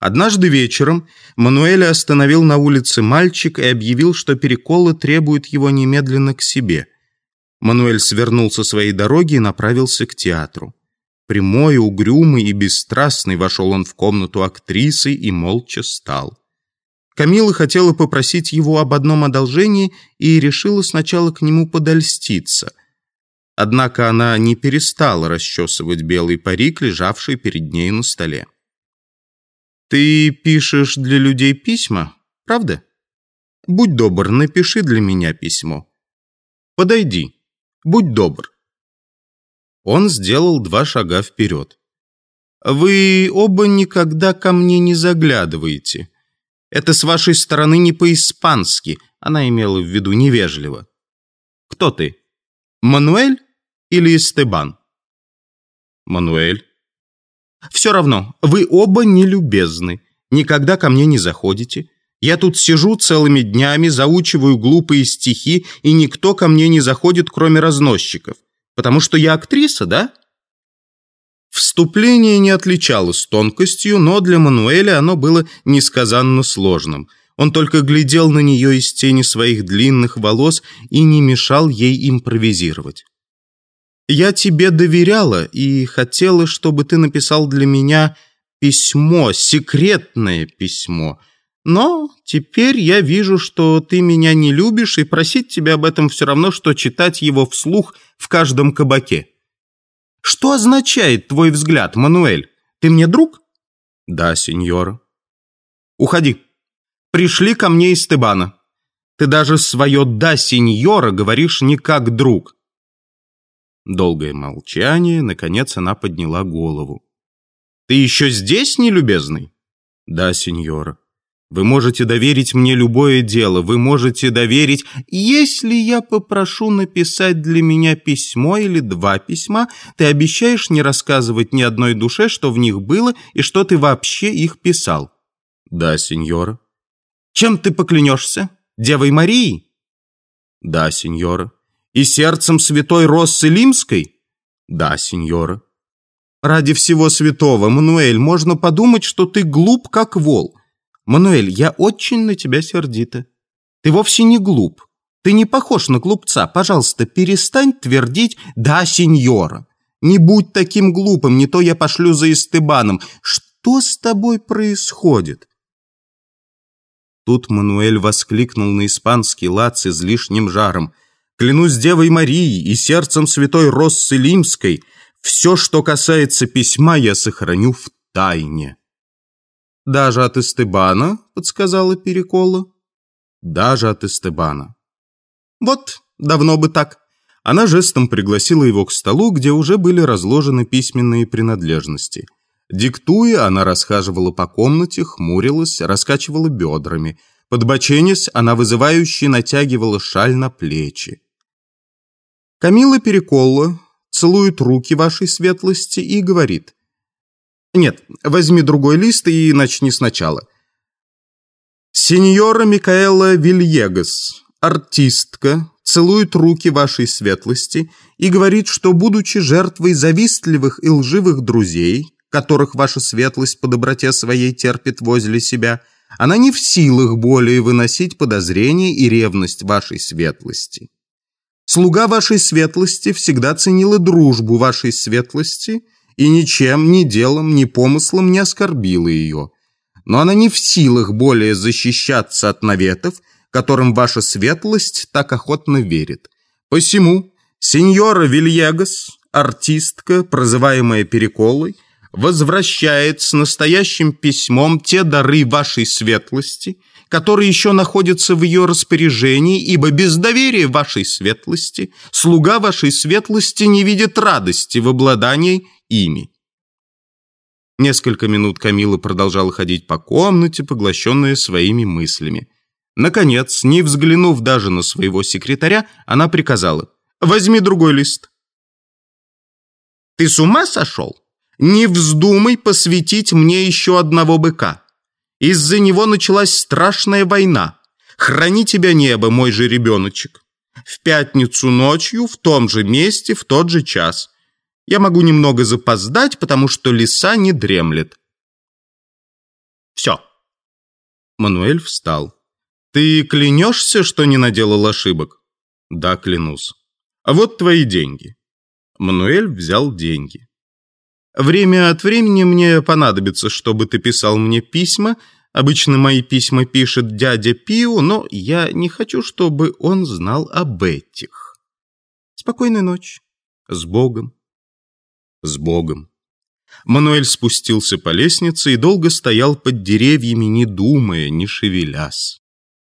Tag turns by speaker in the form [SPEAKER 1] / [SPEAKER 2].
[SPEAKER 1] Однажды вечером Мануэля остановил на улице мальчик и объявил, что переколы требуют его немедленно к себе. Мануэль свернул со своей дороги и направился к театру. Прямой, угрюмый и бесстрастный вошел он в комнату актрисы и молча стал. Камила хотела попросить его об одном одолжении и решила сначала к нему подольститься. Однако она не перестала расчесывать белый парик, лежавший перед ней на столе. Ты пишешь для людей письма, правда? Будь добр, напиши для меня письмо. Подойди, будь добр. Он сделал два шага вперед. Вы оба никогда ко мне не заглядываете. Это с вашей стороны не по-испански. Она имела в виду невежливо. Кто ты? Мануэль или Эстебан? Мануэль. Все равно, вы оба нелюбезны. Никогда ко мне не заходите. Я тут сижу целыми днями, заучиваю глупые стихи, и никто ко мне не заходит, кроме разносчиков. Потому что я актриса, да? Вступление не отличалось тонкостью, но для Мануэля оно было несказанно сложным. Он только глядел на нее из тени своих длинных волос и не мешал ей импровизировать. Я тебе доверяла и хотела, чтобы ты написал для меня письмо, секретное письмо. Но теперь я вижу, что ты меня не любишь, и просить тебя об этом все равно, что читать его вслух в каждом кабаке. Что означает твой взгляд, Мануэль? Ты мне друг? Да, сеньор. Уходи. Пришли ко мне из Тебана. Ты даже свое «да, сеньора» говоришь не как друг. Долгое молчание, наконец она подняла голову. «Ты еще здесь, нелюбезный?» «Да, сеньора. Вы можете доверить мне любое дело, вы можете доверить, если я попрошу написать для меня письмо или два письма, ты обещаешь не рассказывать ни одной душе, что в них было и что ты вообще их писал?» «Да, сеньора». «Чем ты поклянешься? Девой Марией?» «Да, сеньора». И сердцем святой Россы Лимской? Да, сеньора. Ради всего святого, Мануэль, можно подумать, что ты глуп, как вол. Мануэль, я очень на тебя сердита. Ты вовсе не глуп. Ты не похож на глупца. Пожалуйста, перестань твердить «да, сеньора». Не будь таким глупым, не то я пошлю за Истебаном. Что с тобой происходит? Тут Мануэль воскликнул на испанский лад с излишним жаром – Клянусь Девой Марией и сердцем святой Россы Лимской, все, что касается письма, я сохраню в тайне. Даже от Эстебана, подсказала Перекола. Даже от Эстебана. Вот, давно бы так. Она жестом пригласила его к столу, где уже были разложены письменные принадлежности. Диктуя, она расхаживала по комнате, хмурилась, раскачивала бедрами. Подбоченясь, она вызывающе натягивала шаль на плечи. Камила Переколла целует руки вашей светлости и говорит. Нет, возьми другой лист и начни сначала. Сеньора Микаэла Вильегас, артистка, целует руки вашей светлости и говорит, что, будучи жертвой завистливых и лживых друзей, которых ваша светлость по доброте своей терпит возле себя, она не в силах более выносить подозрения и ревность вашей светлости. Слуга вашей светлости всегда ценила дружбу вашей светлости и ничем, ни делом, ни помыслом не оскорбила ее. Но она не в силах более защищаться от наветов, которым ваша светлость так охотно верит. Посему сеньора Вильягас, артистка, прозываемая Переколой, возвращает с настоящим письмом те дары вашей светлости, которые еще находятся в ее распоряжении, ибо без доверия вашей светлости слуга вашей светлости не видит радости в обладании ими. Несколько минут Камила продолжала ходить по комнате, поглощенная своими мыслями. Наконец, не взглянув даже на своего секретаря, она приказала «Возьми другой лист». «Ты с ума сошел? Не вздумай посвятить мне еще одного быка. Из-за него началась страшная война. Храни тебя небо, мой же ребеночек. В пятницу ночью, в том же месте, в тот же час. Я могу немного запоздать, потому что лиса не дремлет. Мануэль встал. «Ты клянешься, что не наделал ошибок?» «Да, клянусь». «А вот твои деньги». Мануэль взял деньги. «Время от времени мне понадобится, чтобы ты писал мне письма. Обычно мои письма пишет дядя Пиу, но я не хочу, чтобы он знал об этих. Спокойной ночи. С Богом». «С Богом». Мануэль спустился по лестнице и долго стоял под деревьями, не думая, не шевелясь.